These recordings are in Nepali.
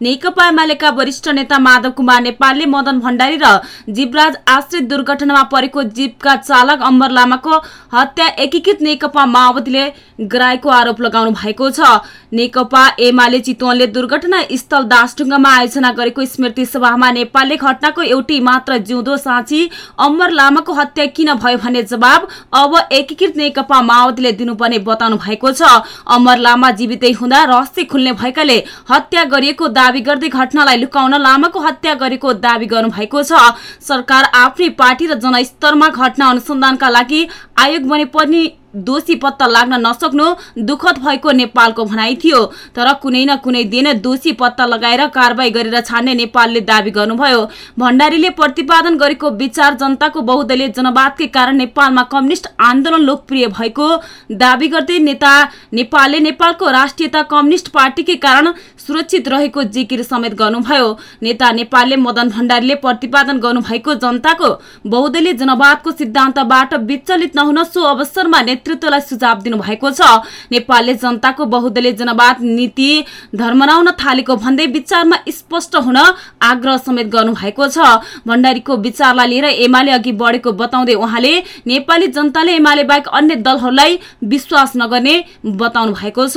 नेकपा एमालेका वरिष्ठ नेता माधव कुमार नेपालले मदन भण्डारी र जीवराज आश्रित दुर्घटनामा परेको जीवका चालक अम्बर लामाको हत्या एकीकृत नेकपा माओवादीले गराएको आरोप लगाउनु भएको छ। नेकपा एमाले चितवनले दुर्घटना स्थल दासढुङ्गामा आयोजना गरेको स्मृति सभामा नेपालले घटनाको एउटै मात्र जिउँदो साँची अमर लामाको हत्या किन भयो भन्ने जवाब अब एकीकृत नेकपा माओवादीले दिनुपर्ने बताउनु भएको छ। अमर लामा जीवितै हुँदा रहस्य खुल्ने भएकाले हत्या गरिएको दावी गर्दै घटनालाई लुकाउन लामाको हत्या गरेको दावी गर्नु भएको छ। सरकार आफ्नै पार्टी र जनस्तरमा घटना अनुसन्धानका लागि आयोग बने पनि दोषी पत्ता लाग्न नसक्नु दुखद भएको नेपालको भनाइ थियो। तर कुनै न कुनै दिन दोषी पत्ता लगाएर कारवाही गरेर छाड्ने नेपालले दावी गर्नुभयो। भण्डारीले प्रतिपादन गरेको विचार जनताको बहुदलीय जनवादकै कारण नेपालमा कम्युनिष्ट आन्दोलन लोकप्रिय भएको दावी गर्दै नेता नेपालले नेपालको राष्ट्रियता कम्युनिष्ट पार्टीकै कारण सुरक्षित रहेको जिकिर समेत गर्नुभयो। नेता नेपालले मदन भण्डारीले प्रतिपादन गर्नुभएको जनताको बहुदलीय जनवादको सिद्धान्तबाट विचलित नहुन सो अवसरमा नेतृत्वलाई सुझाव दिनुभएको छ। नेपालले जनताको बहुदलीय जनवाद नीति धर्मराउन थालेको भन्दै विचारमा स्पष्ट हुन आग्रह समेत गर्नुभएको छ। भण्डारीको विचारलाई लिएर एमाले अघि बढेको बताउँदै उहाँले नेपाली जनताले एमाले बाहेक अन्य दलहरूलाई विश्वास नगर्ने बताउनु भएको छ।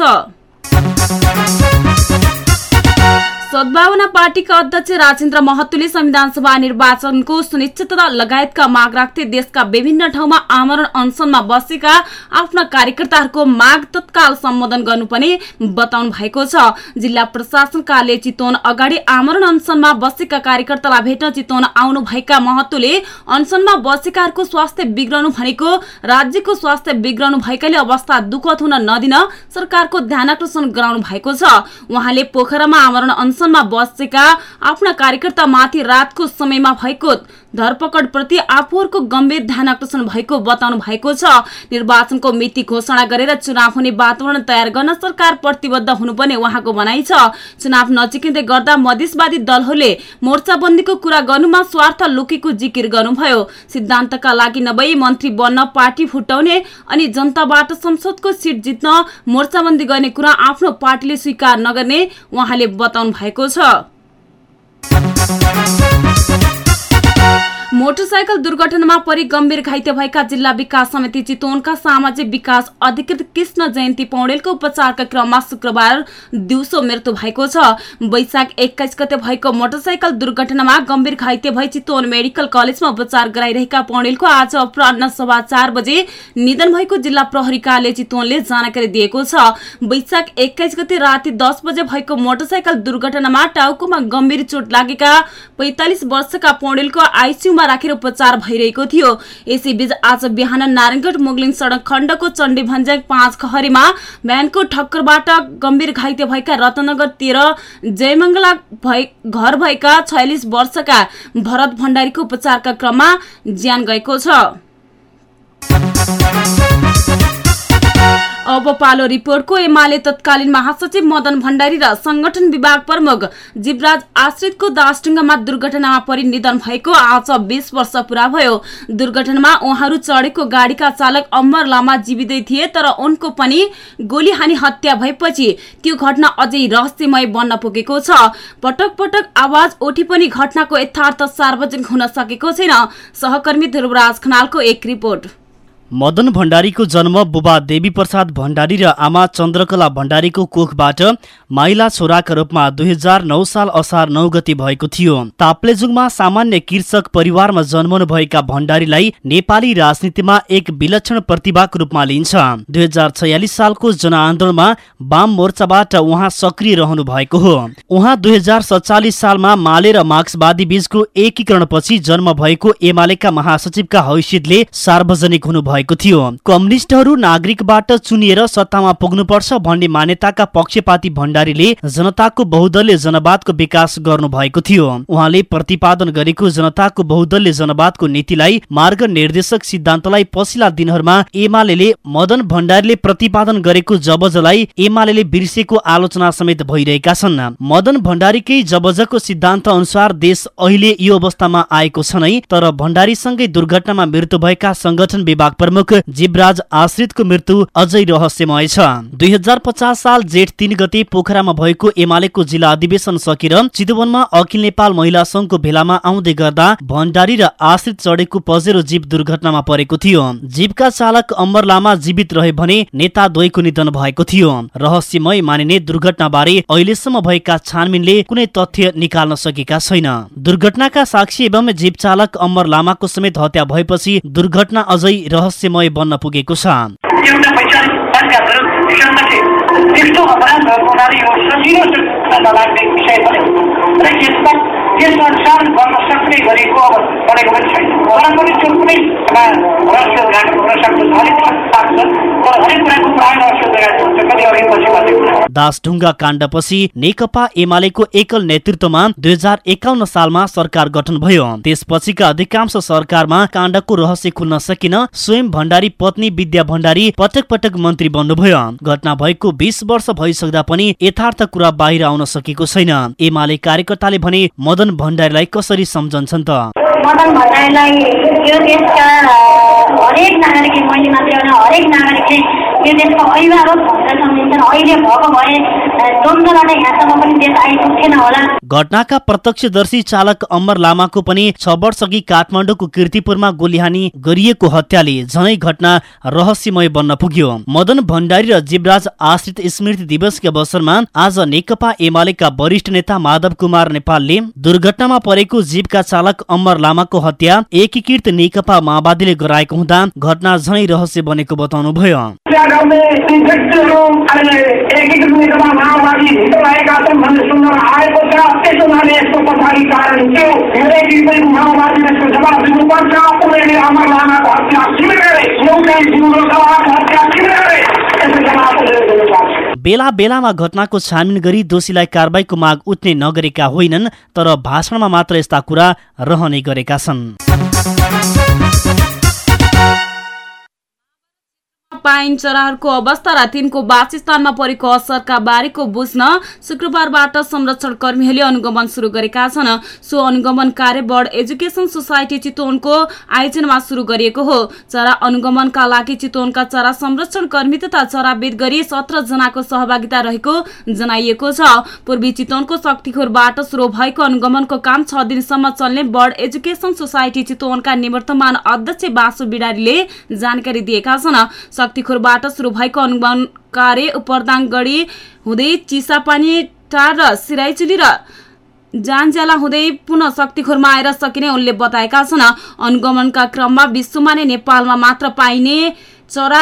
सद्भावना पार्टीका अध्यक्ष राजेन्द्र महतोले संविधान सभा निर्वाचनको सुनिश्चितता लगायतका माग राख्दै देशका विभिन्न ठाउँमा आमरण अनसनमा बसेका आफ्ना कार्यकर्ताहरूको माग तत्काल सम्बोधन गर्नुपर्ने बताउनु भएको छ। जिल्ला प्रशासन कार्यालय चितवन अगाडि आमरण अनसनमा बसेका कार्यकर्तालाई भेट्न चितवन आउनु भएका महतोले अनसनमा बसेकाहरूको स्वास्थ्य बिग्रनु भनेको राज्यको स्वास्थ्य बिग्रनु भएकाले अवस्था दुखद हुन नदिन सरकारको ध्यानकर्षण गराउनु भएको छ। उहाँले पोखरामा आमरण अनसन अनसनमा बसेका आफ्ना कार्यकर्तामाथि रातको समयमा भएको धरपकड प्रति आफूहरूको गम्भीर ध्यान आकर्षण भएको बताउनु भएको छ। निर्वाचनको मिति घोषणा गरेर चुनाव हुने वातावरण तयार गर्न सरकार प्रतिबद्ध हुनुपर्ने उहाँको भनाइ छ। चुनाव नजिकिँदै गर्दा मधेसवादी दलहरूले मोर्चाबन्दीको कुरा गर्नुमा स्वार्थ लुकेको जिकिर गर्नुभयो। सिद्धान्तका लागि नभई मन्त्री बन्न पार्टी फुटाउने अनि जनताबाट संसदको सिट जित्न मोर्चाबन्दी गर्ने कुरा आफ्नो पार्टीले स्वीकार नगर्ने उहाँले बताउनु भएको छ। मोटरसाइकल दुर्घटनामा परि गम्भीर घाइते भएका जिल्ला विकास समिति चितवनका सामाजिक विकास अधिकृत कृष्ण जयन्ती पौडेलको उपचारका क्रममा शुक्रबार दिउँसो मृत्यु भएको छ। वैशाख एक्काइस गते भएको मोटरसाइकल दुर्घटनामा गम्भीर घाइते भई चितवन मेडिकल कलेजमा उपचार गराइरहेका पौडेलको आज अपराह सभा चार बजे निधन भएको जिल्ला प्रहरी कार्यालय चितवनले जानकारी दिएको छ। वैशाख एक्काइस गते राति दस बजे भएको मोटरसाइकल दुर्घटनामा टाउकोमा गम्भीर चोट लागेका पैंतालिस वर्षका पौडेलको आइसियुमा राखेर उपचार भइरहेको थियो। यसैबीच आज बिहान नारायणगढ मुगलिङ सड़क खण्डको चण्डी भन्ज्याङ पाँच खहरीमा भ्यानको ठक्करबाट गम्भीर घाइते भएका रत्नगर तेह्र जयमंगला घर भएका छयालिस वर्षका भरत भण्डारीको उपचारका क्रममा ज्यान गएको छ। अब पालो रिपोर्टको एमाले तत्कालीन महासचिव मदन भण्डारी र संगठन विभाग प्रमुख जीवराज आश्रितको दासडुङ्गामा दुर्घटनामा परि निधन भएको आज बीस वर्ष पूरा भयो। दुर्घटनामा उहाँहरू चढेको गाडीका चालक अमर लामा जीवितै थिए तर उनको पनि गोली हानी हत्या भएपछि त्यो घटना अझै रहस्यमय बन्न पुगेको छ। पटक पटक आवाज उठी पनि घटनाको यथार्थ सार्वजनिक हुन सकेको छैन। सहकर्मी ध्रुवराज खनालको एक रिपोर्ट। मदन भण्डारीको जन्म बुबा देवी प्रसाद भण्डारी र आमा चन्द्रकला भण्डारीको कोखबाट माइला छोराका रूपमा दुई हजार नौ साल असार नौ गति भएको थियो। ताप्लेजुङमा सामान्य कृषक परिवारमा जन्मनु भएका भण्डारीलाई नेपाली राजनीतिमा एक विलक्षण प्रतिभाको रूपमा लिइन्छ। दुई सालको जनआन्दोलनमा वाम मोर्चाबाट उहाँ सक्रिय रहनु भएको हो। उहाँ दुई हजार सत्तालिस सालमा माले र मार्क्सवादी बीचको एकीकरणपछि जन्म भएको एमालेका महासचिवका हैसियतले सार्वजनिक हुनुभएको भएको थियो। कम्युनिस्टहरू नागरिकबाट चुनिएर सत्तामा पुग्नुपर्छ भन्ने मान्यताका पक्षपाती भण्डारीले जनताको बहुदलीय जनवादको विकास गर्नु भएको थियो। उहाँले प्रतिपादन गरेको जनताको बहुदलीय जनवादको नीतिलाई मार्ग निर्देशक सिद्धान्तलाई पछिल्ला दिनहरूमा एमाले मदन भण्डारीले प्रतिपादन गरेको जबजलाई एमाले बिर्सेको आलोचना समेत भइरहेका छन्। मदन भण्डारीकै जबजको सिद्धान्त अनुसार देश अहिले यो अवस्थामा आएको छ नै तर भण्डारीसँगै दुर्घटनामा मृत्यु भएका संगठन विभाग प्रमुख जीवराज आश्रितको मृत्यु अझै रहस्यमय छ। दुई हजार पचास साल जेठ तीन गते पोखरामा भएको एमालेको जिल्ला अधिवेशन सकेर चितवनमा अखिल नेपाल महिला संघको भेलामा आउँदै गर्दा भण्डारी र आश्रित चढेको पजेरो जीव दुर्घटनामा परेको थियो। जीवका चालक अमर लामा जीवित रहे भने नेता द्वैको निधन भएको थियो। रहस्यमय मानिने दुर्घटनाबारे अहिलेसम्म भएका छानबिनले कुनै तथ्य निकाल्न सकेका छैन। दुर्घटनाका साक्षी एवं जीव चालक अमर लामाको समेत हत्या भएपछि दुर्घटना अझै रहस्य रहस्यमय बन्न पुगेको छ गरेको पनि छैन। दासढुङ्गा काण्डपछि नेकपा एमालेको एकल नेतृत्वमा दुई हजार एकाउन्न सालमा सरकार गठन भयो। त्यसपछिका अधिकांश सरकारमा काण्डको रहस्य खुल्न सकिन स्वयं भण्डारी पत्नी विद्या भण्डारी पटक पटक मन्त्री बन्नुभयो। घटना भएको बिस वर्ष भइसक्दा पनि यथार्थ कुरा बाहिर आउन सकेको छैन। एमाले कार्यकर्ताले भने मदन भण्डारीलाई कसरी सम्झन्छन् त? हरेक नागरिकले मैले मात्रै होइन हरेक नागरिकले यो देशको अभिभावक अहिले भएको भए द्वन्द्वबाट यहाँसम्म पनि देश आइपुग्थेन होला। घटनाका प्रत्यक्षदर्शी चालक अमर लामाको पनि छ वर्ष अघि काठमाडौँको किर्तिपुरमा गोलीहानी गरिएको हत्याले झनै घटना रहस्यमय बन्न पुग्यो। मदन भण्डारी र जीवराज आश्रित स्मृति दिवसको अवसरमा आज नेकपा एमालेका वरिष्ठ नेता माधव कुमार नेपालले दुर्घटनामा परेको जीवका चालक अमर लामाको हत्या एकीकृत नेकपा माओवादीले गराएको हुँदा घटना झनै रहस्य बनेको बताउनुभयो। माओवादी रहेका छन् भन्ने सुन्न आएको छ। त्यसो भने यसको पछाडि कारण हो धेरै दिन माओवादीले यसको जवाब दिनुपर्छ। उनीहरूले अमर लामाको हत्या किन गरे एउटै जिउको हत्या किन गरे यसको जवाब बेला बेलामा घटनाको छानबिन गरी दोषीलाई कारवाहीको माग उठ्ने नगरेका होइनन् तर भाषणमा मात्र यस्ता कुरा रहने गरेका छन्। पाइन चराहरूको अवस्था र तिनको वासस्थानमा परेको असरका बारेको बुझ्न शुक्रबारबाट संरक्षण कर्मीहरूले अनुगमन शुरू गरेका छन्। सो अनुगमन कार्य बर्ड एजुकेसन सोसाइटी चितवनको आयोजनामा शुरू गरिएको हो। चरा अनुगमनका लागि चितवनका चरा संरक्षण कर्मी तथा चरावेद गरी सत्र जनाको सहभागिता रहेको जनाइएको छ। पूर्वी चितवनको शक्तिखोरबाट शुरू भएको अनुगमनको काम छ दिनसम्म चल्ने बर्ड एजुकेसन सोसाइटी चितवनका निवर्तमान अध्यक्ष बासु बिडारीले जानकारी दिएका छन्। शक्तिखोरबाट सुरु भएको अनुगमन कार्य उपरदाङगढी हुँदै चिसापानी टार र सिराइचुली र जानज्याला हुँदै पुनः शक्तिखोरमा आएर सकिने उनले बताएका छन्। अनुगमनका क्रममा विश्वमा नै नेपालमा मात्र पाइने चरा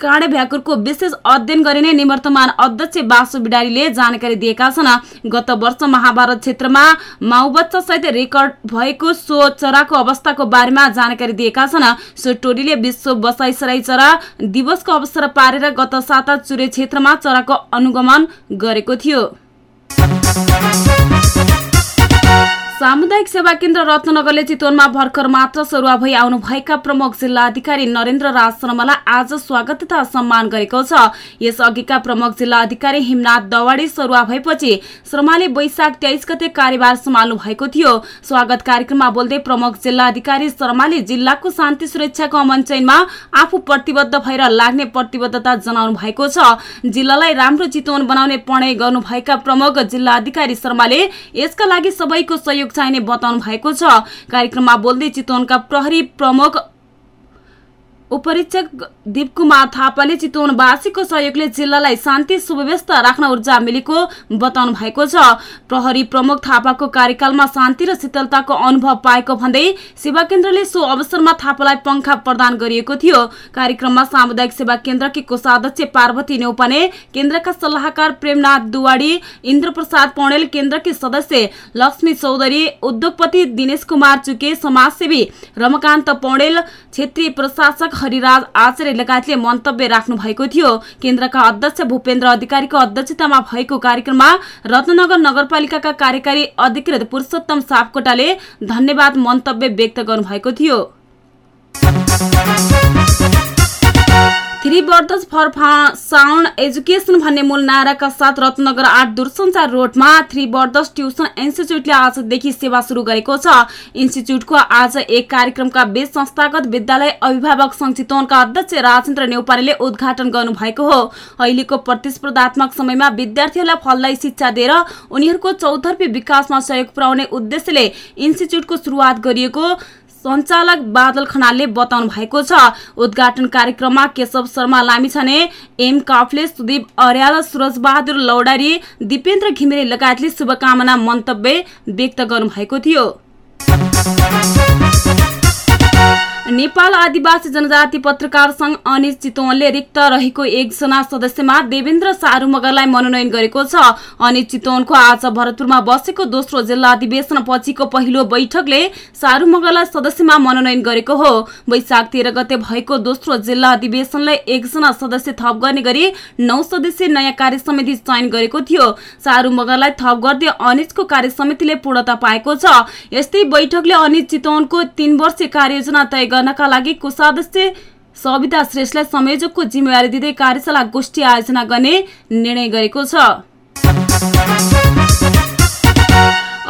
काँडे भ्याकुरको विशेष अध्ययन गरिने निवर्तमान अध्यक्ष बासु बिडारीले जानकारी दिएका छन्। गत वर्ष महाभारत क्षेत्रमा माउबच्चा सहित रेकर्ड भएको सो चराको अवस्थाको बारेमा जानकारी दिएका छन्। सो टोलीले विश्व बसाई सराई चरा दिवसको अवसर पारेर गत साता चुरे क्षेत्रमा चराको अनुगमन गरेको थियो। सामुदायिक सेवा केन्द्र रत्नगरले चितवनमा भर्खर मात्र सरुवा भई आउनुभएका प्रमुख जिल्ला अधिकारी नरेन्द्र राज शर्मालाई आज स्वागत तथा सम्मान गरेको छ। यसअघिका प्रमुख जिल्ला अधिकारी हिमनाथ दवाडी सरुवा भएपछि शर्माले वैशाख तेइस गते कार्यभार सम्हाल्नु भएको थियो। स्वागत कार्यक्रममा बोल्दै प्रमुख जिल्ला अधिकारी शर्माले जिल्लाको शान्ति सुरक्षाको अमन आफू प्रतिबद्ध भएर लाग्ने प्रतिबद्धता जनाउनु भएको छ। जिल्लालाई राम्रो चितवन बनाउने पढाइ गर्नुभएका प्रमुख जिल्ला अधिकारी शर्माले यसका लागि सबैको सहयोग चाहिने बताउनु भएको छ। कार्यक्रममा बोल्दै चितवनका प्रहरी प्रमुख उपरीक्षक दिपकुमार थापाले चितवनवासीको सहयोगले जिल्लालाई शान्ति सुव्यवस्था राख्न ऊर्जा मिलेको बताउनु भएको छ। प्रहरी प्रमुख थापाको कार्यकालमा शान्ति र शीतलताको अनुभव पाएको भन्दै सेवा केन्द्रले सो अवसरमा थापालाई पंखा प्रदान गरिएको थियो। कार्यक्रममा सामुदायिक सेवा केन्द्रकी कोषाध्यक्ष पार्वती नेौपाने केन्द्रका सल्लाहकार प्रेमनाथ दुवाडी इन्द्र प्रसाद पौडेल केन्द्रकी सदस्य लक्ष्मी चौधरी उद्योगपति दिनेश कुमार चुके समाजसेवी रमकान्त पौडेल क्षेत्रीय प्रशासक हरिराज आचार्य लगायतले मन्तव्य राख्नु भएको थियो। केन्द्रका अध्यक्ष भूपेन्द्र अधिकारीको अध्यक्षतामा भएको कार्यक्रममा रत्नगर नगरपालिकाका कार्यकारी अधिकृत पुरुषोत्तम सापकोटाले धन्यवाद मन्तव्य व्यक्त गर्नुभएको थियो। Three brothers for sound education भन्ने मूल नाराका साथ रत्नगर आठ दूरसञ्चार रोडमा थ्री बर्दर्स ट्युसन इन्स्टिच्युटले आजदेखि सेवा सुरु गरेको छ। इन्स्टिच्युटको आज एक कार्यक्रमका बीच संस्थागत विद्यालय अभिभावक संघ चितवनका अध्यक्ष राजेन्द्र नेउपानेले उद्घाटन गर्नुभएको हो। अहिलेको प्रतिस्पर्धात्मक समयमा विद्यार्थीहरूलाई फललाई शिक्षा दिएर उनीहरूको चौतर्फी विकासमा सहयोग पुर्याउने उद्देश्यले इन्स्टिच्युटको सुरुवात गरिएको सञ्चालक बादल खनालले बताउनु भएको छ। उद्घाटन कार्यक्रममा केशव शर्मा लामिछाने एम काफले सुदीप अर्याल सुरज बहादुर लौडारी दिपेन्द्र घिमिरे लगायतले शुभकामना मन्तव्य व्यक्त गर्नुभएको थियो। नेपाल आदिवासी जनजाति पत्रकार संघ अनिज चितवनले रिक्त रहेको एकजना सदस्यमा देवेन्द्र सारू मगरलाई मनोनयन गरेको छ। अनिज चितवनको आज भरतपुरमा बसेको दोस्रो जिल्ला अधिवेशन पछिको पहिलो बैठकले सारू मगरलाई सदस्यमा मनोनयन गरेको हो। वैशाख तेह्र गते भएको दोस्रो जिल्ला अधिवेशनलाई एकजना सदस्य थप गर्ने गरी नौ सदस्यीय नयाँ कार्य समिति चयन गरेको थियो। सारू मगरलाई थप गर्दै अनिजको कार्य समितिले पूर्णता पाएको छ। यस्तै बैठकले अनिज चितवनको तीन वर्षीय कार्ययोजना तय गर्नका लागि कोषाध्यक्ष सविता श्रेष्ठलाई संयोजकको जिम्मेवारी दिँदै कार्यशाला गोष्ठी आयोजना गर्ने निर्णय गरेको छ।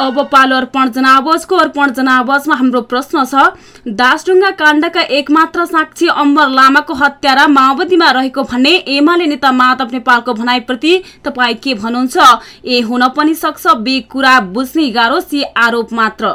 अब पालो अर्पण जनावजको अर्पण जनावजमा हाम्रो प्रश्न छ दासढुङ्गा काण्डका एकमात्र साक्षी अम्बर लामाको हत्यारा माओवादीमा रहेको भन्ने एमाले नेता माधव नेपालको भनाइप्रति तपाईँ के भन्नुहुन्छ? ए हुन पनि सक्छ बी कुरा बुझ्ने गाह्रो सी आरोप मात्र।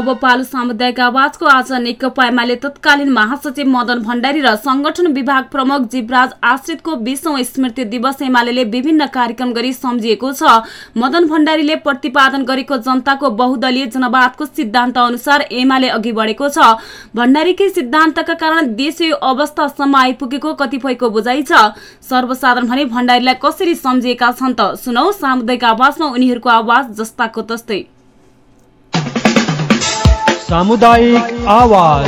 अब पालु सामुदायिक आवाजको आज नेकपा एमाले तत्कालीन महासचिव मदन भण्डारी र संगठन विभाग प्रमुख जीवराज आश्रितको बीसौं स्मृति दिवस एमाले विभिन्न कार्यक्रम गरी सम्झिएको छ। मदन भण्डारीले प्रतिपादन गरेको जनताको बहुदलीय जनवादको सिद्धान्त अनुसार एमाले अघि बढेको छ। भण्डारीकै सिद्धान्तका कारण देश यो अवस्थासम्म आइपुगेको कतिपयको बुझाइ छ। सर्वसाधारण भने भण्डारीलाई कसरी सम्झिएका छन् त? सुनौ सामुदायिक आवाजमा उनीहरूको आवाज जस्ताको तस्तै। सामुदायिक आवाज।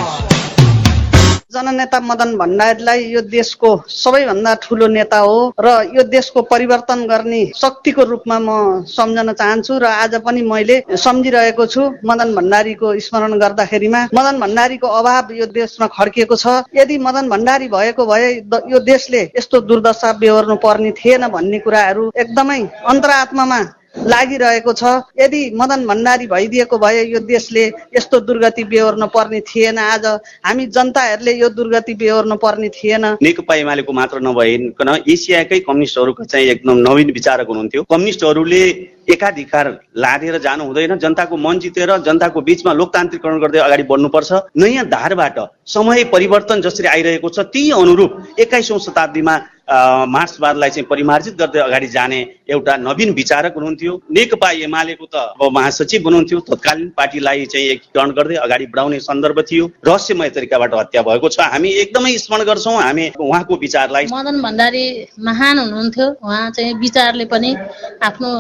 जननेता मदन भण्डारीलाई यो देशको सबैभन्दा ठुलो नेता हो र यो देशको परिवर्तन गर्ने शक्तिको रूपमा म सम्झन चाहन्छु र आज पनि मैले सम्झिरहेको छु मदन भण्डारीको स्मरण गर्दाखेरिमा। मदन भण्डारीको अभाव यो देशमा खड्किएको छ। यदि मदन भण्डारी भएको भए यो देशले यस्तो दुर्दशा बेहोर्नु पर्ने थिएन भन्ने कुराहरू एकदमै अन्तरात्मामा लागिरहेको छ। यदि मदन भण्डारी भइदिएको भए यो देशले यस्तो दुर्गति बेहोर्न पर्ने थिएन। आज हामी जनताहरूले यो दुर्गति बेहोर्न पर्ने थिएन। नेकपा एमालेको मात्र नभइकन एसियाकै कम्युनिस्टहरूको चाहिँ एकदम नवीन विचारक हुनुहुन्थ्यो। कम्युनिस्टहरूले एकाधिकार लादेर जानु हुँदैन जनताको मन जितेर जनताको बिचमा लोकतान्त्रिकरण गर्दै अगाडि बढ्नुपर्छ। नयाँ धारबाट समय परिवर्तन जसरी आइरहेको छ ती अनुरूप एक्काइसौँ शताब्दीमा मार्क्सवादलाई चाहिँ परिमार्जित गर्दै अगाडि जाने एउटा नवीन विचारक हुनुहुन्थ्यो। नेकपा एमालेको त अब महासचिव हुनुहुन्थ्यो। तत्कालीन पार्टीलाई चाहिँ एकीकरण गर्दै अगाडि बढाउने सन्दर्भ थियो। रहस्यमय तरिकाबाट हत्या भएको छ। हामी एकदमै स्मरण गर्छौँ। हामी उहाँको विचारलाई मदन भण्डारी महान हुनुहुन्थ्यो। उहाँ चाहिँ विचारले पनि आफ्नो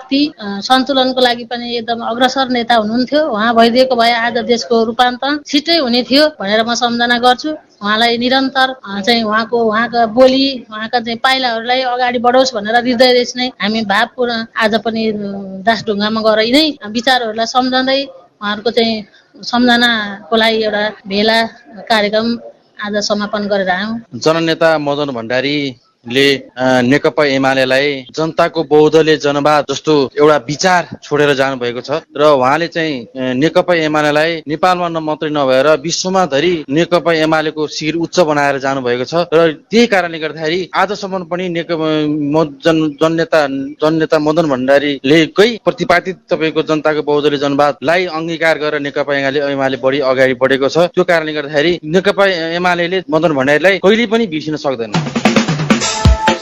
शक्ति सन्तुलनको लागि पनि एकदम अग्रसर नेता हुनुहुन्थ्यो। उहाँ भइदिएको भए आज देशको रूपान्तरण छिट्टै हुने थियो भनेर म सम्झना गर्छु। उहाँलाई निरन्तर चाहिँ उहाँको उहाँका बोली उहाँका चाहिँ पाइलाहरूलाई अगाडि बढोस् भनेर हृदयदेखि नै हामी भावपूर्ण आज पनि दासढुङ्गामा गएर यिनै विचारहरूलाई सम्झँदै उहाँहरूको चाहिँ सम्झनाको लागि एउटा भेला कार्यक्रम आज समापन गरेर आयौँ। जननेता मदन भण्डारीले अ, नेकपा एमालेलाई जनताको बहुदलीय जनवाद जस्तो एउटा विचार छोडेर जानुभएको छ। र उहाँले चाहिँ नेकपा एमालेलाई नेपालमा न मात्रै नभएर विश्वमा धरि नेकपा एमालेको शिर उच्च बनाएर जानुभएको छ। र त्यही कारणले गर्दाखेरि आजसम्म पनि नेकपा जन जननेता जननेता मदन भण्डारीले कै प्रतिपादित तपाईँको जनताको बहुदलीय जनवादलाई अङ्गीकार गरेर नेकपा एमाले एमाले बढी अगाडि बढेको छ। त्यो कारणले गर्दाखेरि नेकपा एमाले मदन भण्डारीलाई कहिले पनि बिर्सिन सक्दैन।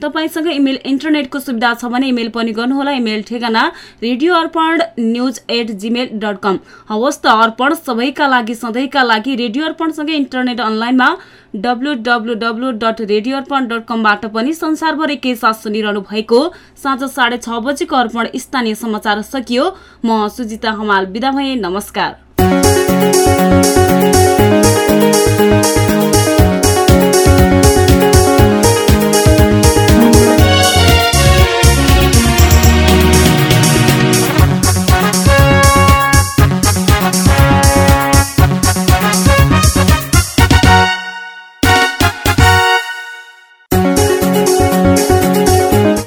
तपाईँसँग इमेल इन्टरनेटको सुविधा छ भने इमेल पनि गर्नुहोला। इमेल ठेगाना radio Arpan news at Gmail dot com हवस् त अर्पण सबैका लागि सधैँका लागि रेडियो अर्पणसँगै इन्टरनेट अनलाइनमा W W radio Arpan dot कमबाट पनि संसारभरि के साथ सुनिरहनु भएको साँझ साढे छ बजेको अर्पण स्थानीय समाचार सकियो। म सुजिता हमाल बिदा भएँ नमस्कार।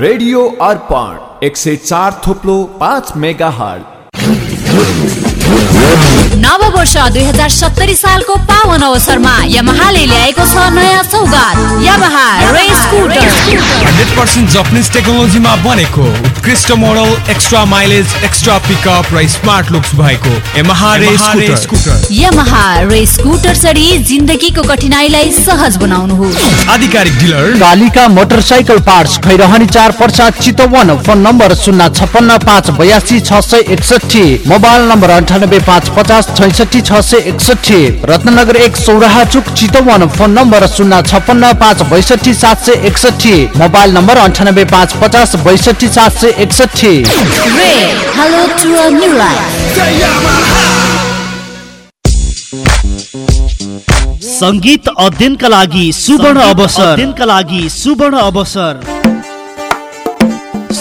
रेडियो अर्पण एक सय चार थोप्लो पाँच मेगा नव वर्ष दुई हजार सत्तरी सालको पावन अवसरमा यमहाले ल्याएको छ नयाँ सौगात। Yamaha race scooter. Hundred percent Japanese टेक्नोलोजीमा बनेको। उत्कृष्ट model extra mileage extra pickup र स्मार्ट लुक्स भएको रे स्कुटर जिन्दगीको कठिनाईलाई सहज बनाउनुहोस्। आधिकारिक dealer Kalika motorcycle parts Khairahani चार पर्सा चितवन फोन नम्बर शून्य छप्पन्न पाँच बयासी छ सय एकसठी मोबाइल नम्बर अन्ठानब्बे पाँच पचास छैसठी छ सय एकसठी रत्नगर एक सौराहा चुक चितवन फोन नम्बर शून्य छप्पन्न पाँच बैसठी सात सय एकसठी मोबाइल नम्बर अन्ठानब्बे पाँच पचास बैसठी सात सय एकसठी ray hello to a new life सङ्गीत अध्ययनका लागि सुवर्ण अवसर। अध्ययनका लागि सुवर्ण अवसर।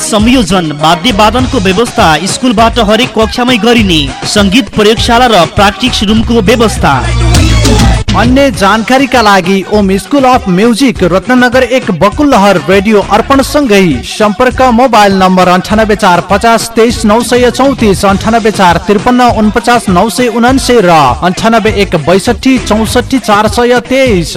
संयोजन वाद्य वादनको व्यवस्था स्कुलबाट हरेक कक्षामै गरिने सङ्गीत प्रयोगशाला र प्राक्टिक्स रुमको व्यवस्था। अन्य जानकारीका लागि Om school of music Ratnanagar एक बकुलहर रेडियो अर्पण सँगै सम्पर्क मोबाइल नम्बर अन्ठानब्बे चार पचास तेइस नौ सय चौतिस अन्ठानब्बे चार त्रिपन्न उनपचास नौ सय उनान्से र अन्ठानब्बे एक बैसठी चौसठी चार सय तेइस।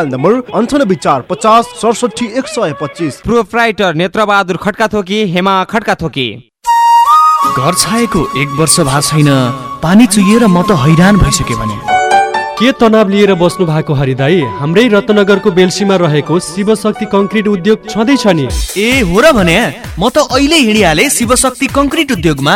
नम्बर अन्ठानब्बे चार पचास सडसठी एक सय पच्चिस प्रोप्राइटर नेत्रबहादुर खड्का थोकी हेमा खड्का थोकी घर छाएको एक वर्ष भएको छैन। पानी चुहिएर म त हैरान भइसकेँ भने। के तनाव लिएर बस्नु भएको हरिदाई? हाम्रै रत्नगरको बेल्सीमा रहेको शिवशक्ति कङ्क्रिट उद्योग छँदैछ नि। ए हो र भने म त अहिले हिँडिहालेँ शिवशक्ति कङ्क्रिट उद्योगमा।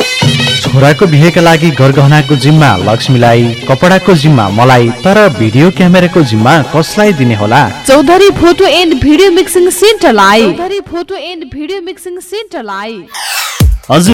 छोराको बिहेका लागि गरगहनाको जिम्मा लक्ष्मीलाई कपडाको जिम्मा मलाई तर भिडियो क्यामेराको जिम्मा कसलाई दिने होला? Chaudhary photo and video mixing सेन्टरलाई। Chaudhary photo and video mixing सेन्टरलाई। हजुर।